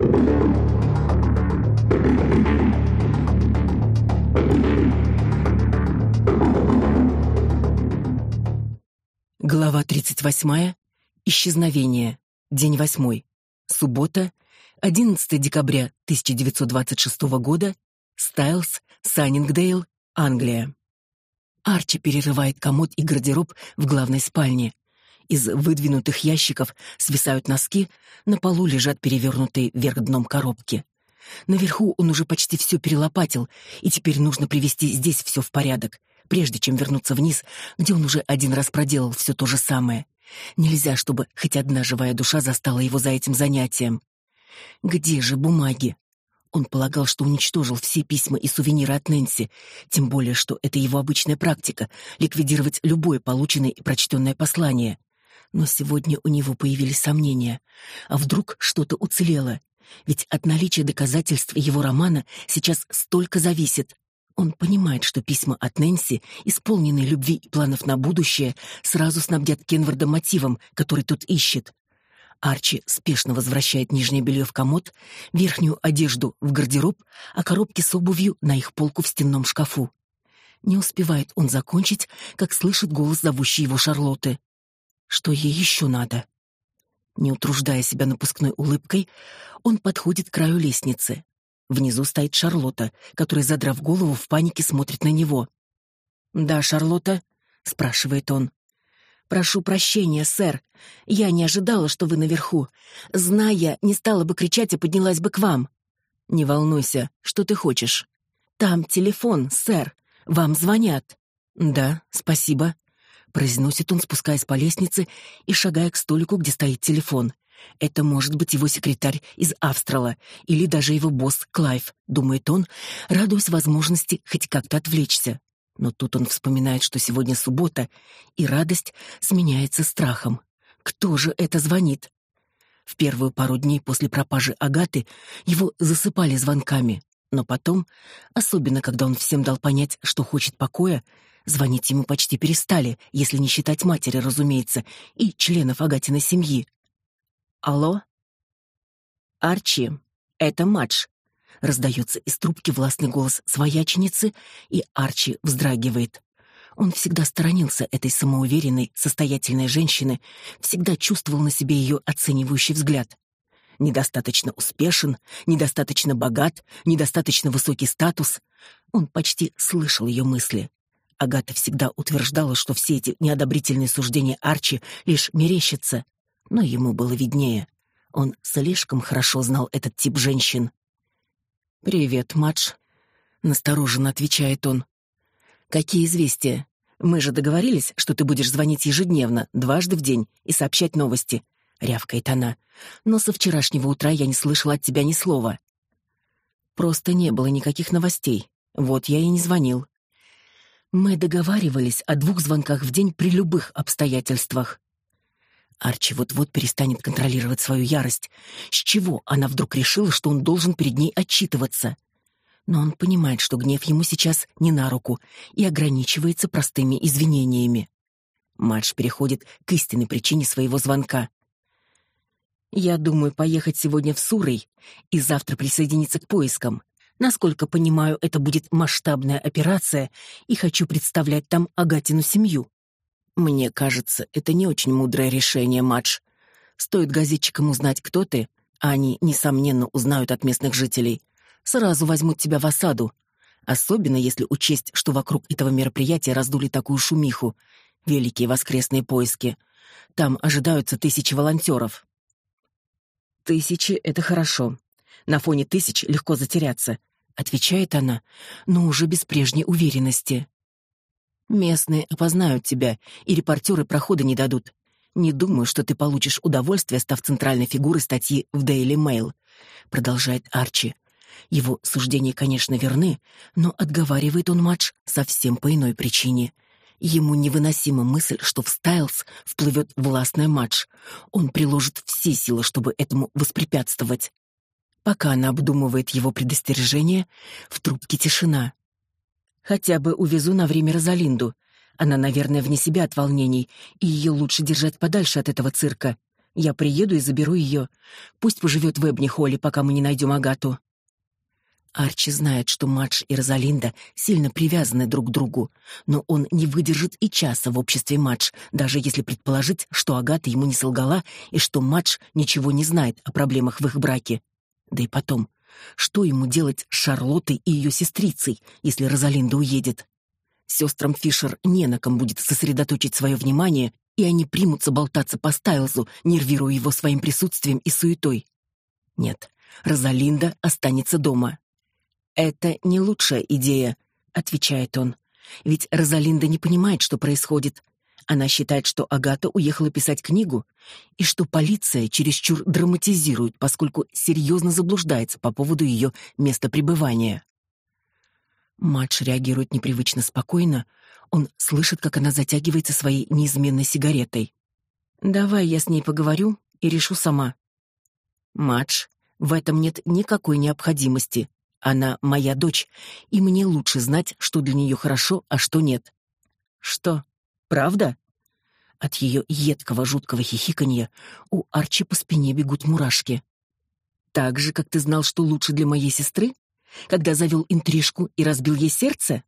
Глава 38. Исчезновение. День восьмой. Суббота, 11 декабря 1926 года. Стайлс, Саннингдейл, Англия. Арчи перерывает комод и гардероб в главной спальне. Из выдвинутых ящиков свисают носки, на полу лежат перевернутые вверх дном коробки. Наверху он уже почти все перелопатил, и теперь нужно привести здесь все в порядок прежде чем вернуться вниз, где он уже один раз проделал все то же самое. Нельзя, чтобы хоть одна живая душа застала его за этим занятием. Где же бумаги? Он полагал, что уничтожил все письма и сувениры от Нэнси, тем более, что это его обычная практика — ликвидировать любое полученное и прочтенное послание. Но сегодня у него появились сомнения. А вдруг что-то уцелело? Ведь от наличия доказательств его романа сейчас столько зависит. Он понимает, что письма от Нэнси, исполненные любви и планов на будущее, сразу снабдят Кенварда мотивом, который тот ищет. Арчи спешно возвращает нижнее белье в комод, верхнюю одежду в гардероб, а коробки с обувью на их полку в стенном шкафу. Не успевает он закончить, как слышит голос зовущей его Шарлотты. Что ей еще надо? Не утруждая себя напускной улыбкой, он подходит к краю лестницы. Внизу стоит Шарлотта, которая, задрав голову, в панике смотрит на него. «Да, Шарлотта?» — спрашивает он. «Прошу прощения, сэр. Я не ожидала, что вы наверху. Зная, не стала бы кричать и поднялась бы к вам». «Не волнуйся. Что ты хочешь?» «Там телефон, сэр. Вам звонят». «Да, спасибо», — произносит он, спускаясь по лестнице и шагая к столику, где стоит телефон. Это может быть его секретарь из Австрала или даже его босс Клайв, думает он, радуясь возможности хоть как-то отвлечься. Но тут он вспоминает, что сегодня суббота, и радость сменяется страхом. Кто же это звонит? В первую пару дней после пропажи Агаты его засыпали звонками, но потом, особенно когда он всем дал понять, что хочет покоя, звонить ему почти перестали, если не считать матери, разумеется, и членов Агатиной семьи. Алло? Арчи, это Мадж. Раздается из трубки властный голос свояченицы, и Арчи вздрагивает. Он всегда сторонился этой самоуверенной, состоятельной женщины, всегда чувствовал на себе ее оценивающий взгляд. Недостаточно успешен, недостаточно богат, недостаточно высокий статус. Он почти слышал ее мысли. Агата всегда утверждала, что все эти неодобрительные суждения Арчи лишь мерещатся но ему было виднее. Он слишком хорошо знал этот тип женщин. «Привет, Мадж», — настороженно отвечает он. «Какие известия? Мы же договорились, что ты будешь звонить ежедневно, дважды в день, и сообщать новости», — рявкает она. «Но со вчерашнего утра я не слышала от тебя ни слова». «Просто не было никаких новостей. Вот я и не звонил». «Мы договаривались о двух звонках в день при любых обстоятельствах». Арчи вот-вот перестанет контролировать свою ярость. С чего она вдруг решила, что он должен перед ней отчитываться? Но он понимает, что гнев ему сейчас не на руку и ограничивается простыми извинениями. Мадж переходит к истинной причине своего звонка. «Я думаю поехать сегодня в Сурой и завтра присоединиться к поискам. Насколько понимаю, это будет масштабная операция, и хочу представлять там Агатину семью. Мне кажется, это не очень мудрое решение, Мадж. Стоит газетчикам узнать, кто ты, а они, несомненно, узнают от местных жителей. Сразу возьмут тебя в осаду. Особенно если учесть, что вокруг этого мероприятия раздули такую шумиху. Великие воскресные поиски. Там ожидаются тысячи волонтеров. Тысячи — это хорошо. На фоне тысяч легко затеряться, — отвечает она, но уже без прежней уверенности. Местные опознают тебя, и репортеры прохода не дадут. Не думаю, что ты получишь удовольствие, став центральной фигурой статьи в Daily Mail, продолжает Арчи. Его суждения, конечно, верны, но отговаривает он матч совсем по иной причине. Ему невыносима мысль, что в Стайлс вплывет властная матч. Он приложит все силы, чтобы этому воспрепятствовать. Пока она обдумывает его предостережение, в трубке тишина. Хотя бы увезу на время Розалинду. Она, наверное, вне себя от волнений, и ее лучше держать подальше от этого цирка. Я приеду и заберу ее. Пусть поживет в Эбни-Холле, пока мы не найдем Агату. Арчи знает, что Мадж и Розалинда сильно привязаны друг к другу, но он не выдержит и часа в обществе Мадж, даже если предположить, что Агата ему не солгала и что Мадж ничего не знает о проблемах в их браке. Да и потом, что ему делать с Шарлоттой и ее сестрицей, если Розалинда уедет? Сестрам Фишер не на ком будет сосредоточить свое внимание, и они примутся болтаться по Стайлзу, нервируя его своим присутствием и суетой. Нет, Розалинда останется дома. «Это не лучшая идея», — отвечает он. «Ведь Розалинда не понимает, что происходит. Она считает, что Агата уехала писать книгу, и что полиция чересчур драматизирует, поскольку серьезно заблуждается по поводу ее места пребывания». Мадж реагирует непривычно спокойно. Он слышит, как она затягивается своей неизменной сигаретой. «Давай я с ней поговорю и решу сама». «Мадж, в этом нет никакой необходимости. Она моя дочь, и мне лучше знать, что для нее хорошо, а что нет. Что? Правда? От ее едкого жуткого хихиканья у Арчи по спине бегут мурашки. Так же, как ты знал, что лучше для моей сестры, когда завел интрижку и разбил ей сердце?